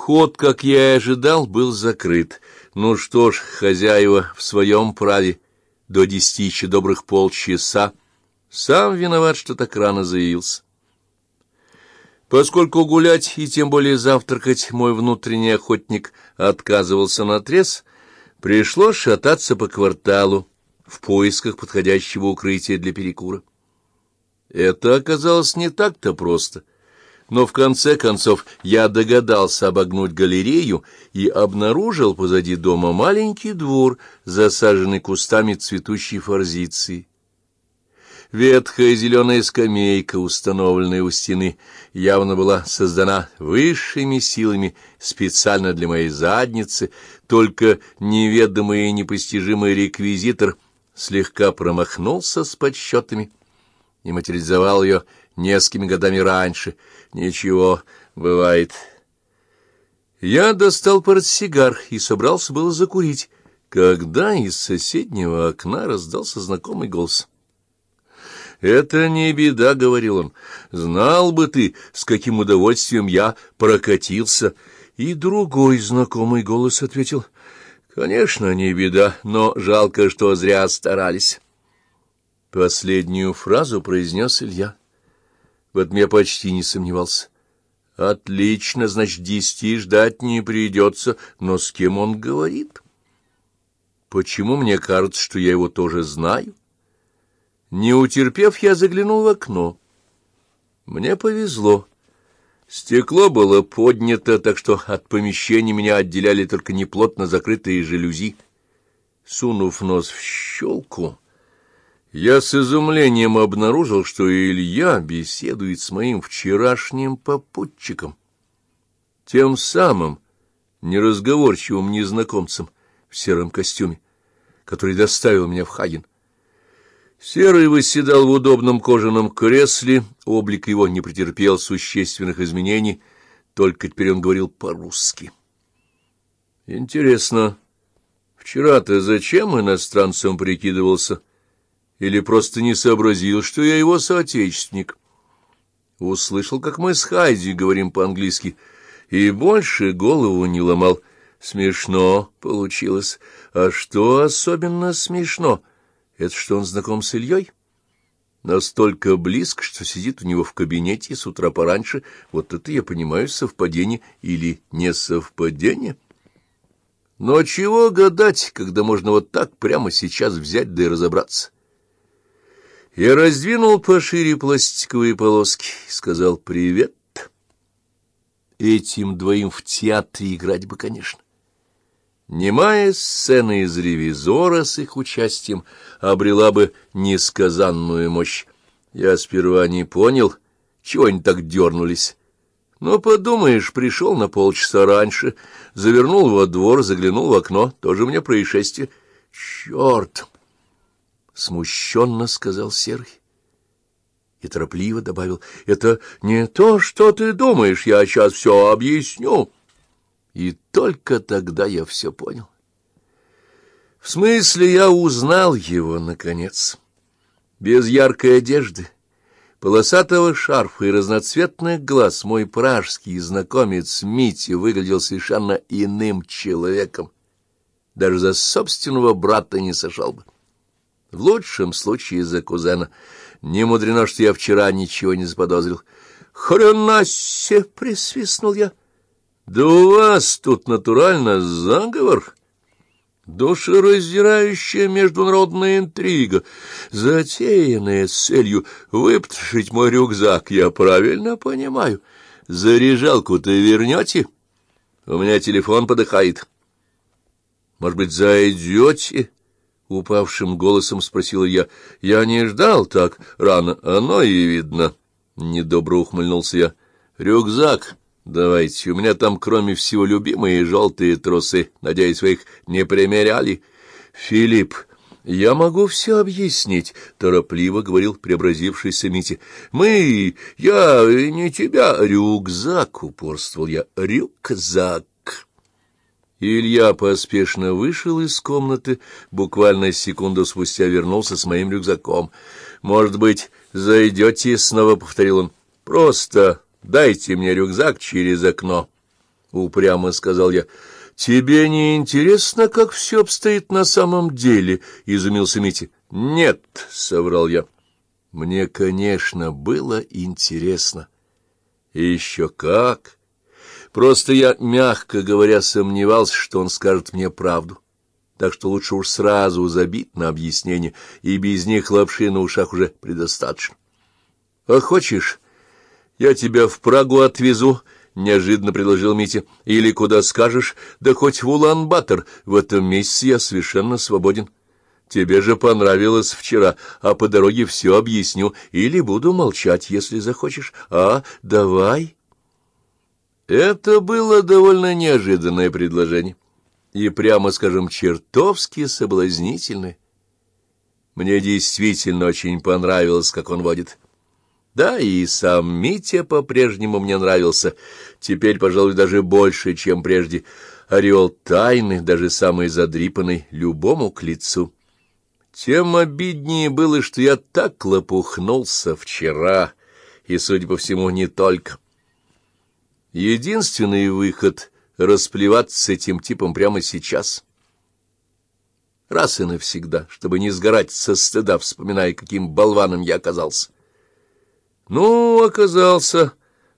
Вход, как я и ожидал, был закрыт. Ну что ж, хозяева в своем праве до десяти добрых полчаса. Сам виноват, что так рано заявился. Поскольку гулять и тем более завтракать мой внутренний охотник отказывался на трез, пришлось шататься по кварталу в поисках подходящего укрытия для перекура. Это оказалось не так-то просто — но в конце концов я догадался обогнуть галерею и обнаружил позади дома маленький двор, засаженный кустами цветущей форзиции. Ветхая зеленая скамейка, установленная у стены, явно была создана высшими силами специально для моей задницы, только неведомый и непостижимый реквизитор слегка промахнулся с подсчетами и материализовал ее несколькими годами раньше. Ничего, бывает. Я достал портсигар и собрался было закурить, когда из соседнего окна раздался знакомый голос. «Это не беда», — говорил он. «Знал бы ты, с каким удовольствием я прокатился». И другой знакомый голос ответил. «Конечно, не беда, но жалко, что зря старались». Последнюю фразу произнес Илья. В этом почти не сомневался. Отлично, значит, десяти ждать не придется, но с кем он говорит? Почему мне кажется, что я его тоже знаю? Не утерпев, я заглянул в окно. Мне повезло. Стекло было поднято, так что от помещения меня отделяли только неплотно закрытые жалюзи. Сунув нос в щелку... Я с изумлением обнаружил, что Илья беседует с моим вчерашним попутчиком, тем самым неразговорчивым незнакомцем в сером костюме, который доставил меня в Хаген. Серый восседал в удобном кожаном кресле, облик его не претерпел существенных изменений, только теперь он говорил по-русски. Интересно, вчера-то зачем иностранцам прикидывался? — или просто не сообразил, что я его соотечественник. Услышал, как мы с Хайди говорим по-английски, и больше голову не ломал. Смешно получилось. А что особенно смешно? Это что он знаком с Ильей? Настолько близко, что сидит у него в кабинете с утра пораньше. Вот это я понимаю, совпадение или не совпадение. Но чего гадать, когда можно вот так прямо сейчас взять да и разобраться? Я раздвинул пошире пластиковые полоски сказал «Привет». Этим двоим в театре играть бы, конечно. Немая сцена из «Ревизора» с их участием обрела бы несказанную мощь. Я сперва не понял, чего они так дернулись. Но, подумаешь, пришел на полчаса раньше, завернул во двор, заглянул в окно, тоже мне происшествие. Черт! Смущенно сказал Серый. И торопливо добавил, — это не то, что ты думаешь, я сейчас все объясню. И только тогда я все понял. В смысле, я узнал его, наконец. Без яркой одежды, полосатого шарфа и разноцветных глаз мой пражский знакомец Мити выглядел совершенно иным человеком. Даже за собственного брата не сошел бы. В лучшем случае из-за кузена. Не мудрено, что я вчера ничего не заподозрил. «Хрена се!» — присвистнул я. «Да у вас тут натурально заговор!» Душераздирающая международная интрига, затеянная с целью выпотрошить мой рюкзак, я правильно понимаю. Заряжалку-то вернете? У меня телефон подыхает. Может быть, зайдете? — упавшим голосом спросила я. — Я не ждал так рано, оно и видно. Недобро ухмыльнулся я. — Рюкзак давайте, у меня там, кроме всего, любимые желтые трусы. Надеюсь, вы их не примеряли? — Филипп, я могу все объяснить, — торопливо говорил преобразившийся Митя. — Мы, я, не тебя, рюкзак, — упорствовал я, — рюкзак. Илья поспешно вышел из комнаты, буквально секунду спустя вернулся с моим рюкзаком. «Может быть, зайдете?» — снова повторил он. «Просто дайте мне рюкзак через окно». — упрямо сказал я. — Тебе не интересно, как все обстоит на самом деле? — изумился Митя. — Нет, — соврал я. Мне, конечно, было интересно. И еще как! Просто я, мягко говоря, сомневался, что он скажет мне правду. Так что лучше уж сразу забить на объяснение, и без них лапши на ушах уже предостаточно. — А хочешь, я тебя в Прагу отвезу? — неожиданно предложил Митя. — Или куда скажешь? Да хоть в Улан-Батор. В этом месяце я совершенно свободен. — Тебе же понравилось вчера, а по дороге все объясню, или буду молчать, если захочешь. А, давай. Это было довольно неожиданное предложение, и, прямо скажем, чертовски соблазнительное. Мне действительно очень понравилось, как он водит. Да, и сам Митя по-прежнему мне нравился, теперь, пожалуй, даже больше, чем прежде. Ореол тайны, даже самый задрипанный, любому к лицу. Тем обиднее было, что я так лопухнулся вчера, и, судя по всему, не только. Единственный выход — расплеваться с этим типом прямо сейчас. Раз и навсегда, чтобы не сгорать со стыда, вспоминая, каким болваном я оказался. Ну, оказался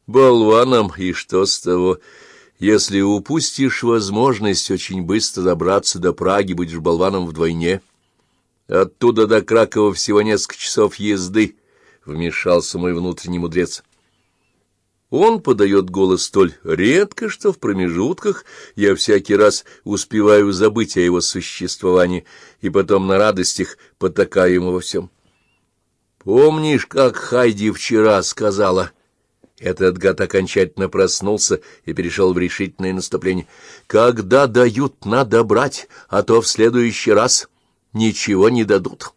болваном, и что с того? Если упустишь возможность очень быстро добраться до Праги, будешь болваном вдвойне — Оттуда до Кракова всего несколько часов езды, — вмешался мой внутренний мудрец. Он подает голос столь редко, что в промежутках я всякий раз успеваю забыть о его существовании и потом на радостях потакаю ему во всем. Помнишь, как Хайди вчера сказала? Этот гад окончательно проснулся и перешел в решительное наступление. Когда дают, надо брать, а то в следующий раз ничего не дадут.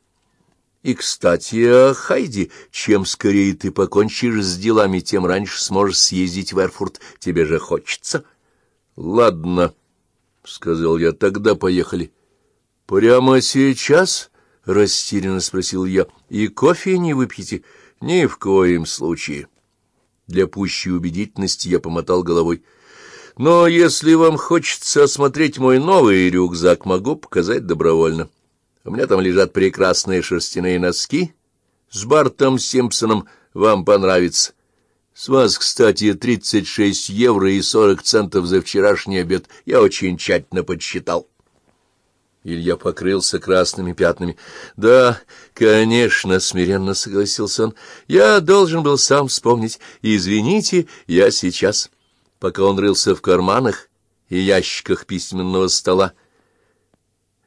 И, кстати, Хайди, чем скорее ты покончишь с делами, тем раньше сможешь съездить в Эрфурт. Тебе же хочется. — Ладно, — сказал я, — тогда поехали. — Прямо сейчас? — растерянно спросил я. — И кофе не выпьете? — Ни в коем случае. Для пущей убедительности я помотал головой. — Но если вам хочется осмотреть мой новый рюкзак, могу показать добровольно. — у меня там лежат прекрасные шерстяные носки. С Бартом Симпсоном вам понравится. С вас, кстати, 36 евро и 40 центов за вчерашний обед. Я очень тщательно подсчитал. Илья покрылся красными пятнами. — Да, конечно, — смиренно согласился он. — Я должен был сам вспомнить. Извините, я сейчас. Пока он рылся в карманах и ящиках письменного стола,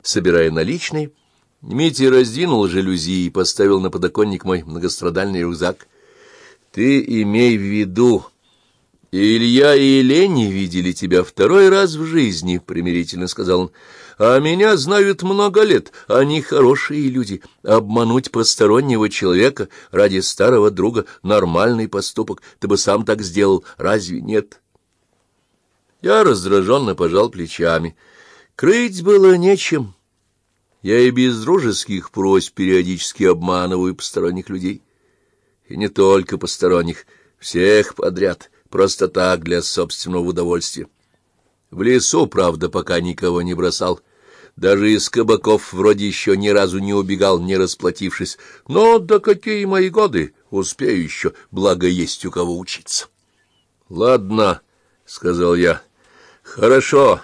собирая наличные, Митя раздвинул жалюзи и поставил на подоконник мой многострадальный рюкзак. — Ты имей в виду, Илья и Лени видели тебя второй раз в жизни, — примирительно сказал он. — А меня знают много лет, они хорошие люди. Обмануть постороннего человека ради старого друга — нормальный поступок. Ты бы сам так сделал, разве нет? Я раздраженно пожал плечами. Крыть было нечем. — я и без дружеских просьб периодически обманываю посторонних людей. И не только посторонних, всех подряд, просто так, для собственного удовольствия. В лесу, правда, пока никого не бросал. Даже из кабаков вроде еще ни разу не убегал, не расплатившись. Но да какие мои годы, успею еще, благо есть у кого учиться. — Ладно, — сказал я. — Хорошо,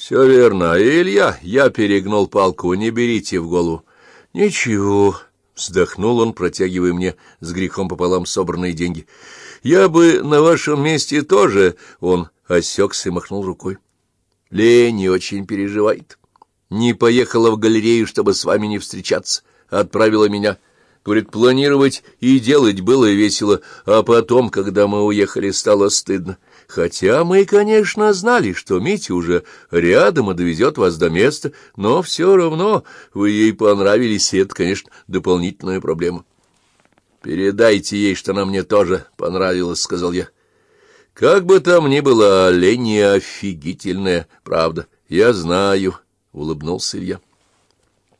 все верно. Илья, я перегнул палку, не берите в голову. Ничего, вздохнул он, протягивая мне с грехом пополам собранные деньги. Я бы на вашем месте тоже... Он осекся и махнул рукой. Лени очень переживает. Не поехала в галерею, чтобы с вами не встречаться. Отправила меня. Говорит, планировать и делать было весело, а потом, когда мы уехали, стало стыдно. Хотя мы, конечно, знали, что Митя уже рядом и довезет вас до места, но все равно вы ей понравились, и это, конечно, дополнительная проблема. — Передайте ей, что она мне тоже понравилась, — сказал я. — Как бы там ни было, оленья офигительная, правда. Я знаю, — улыбнулся Илья.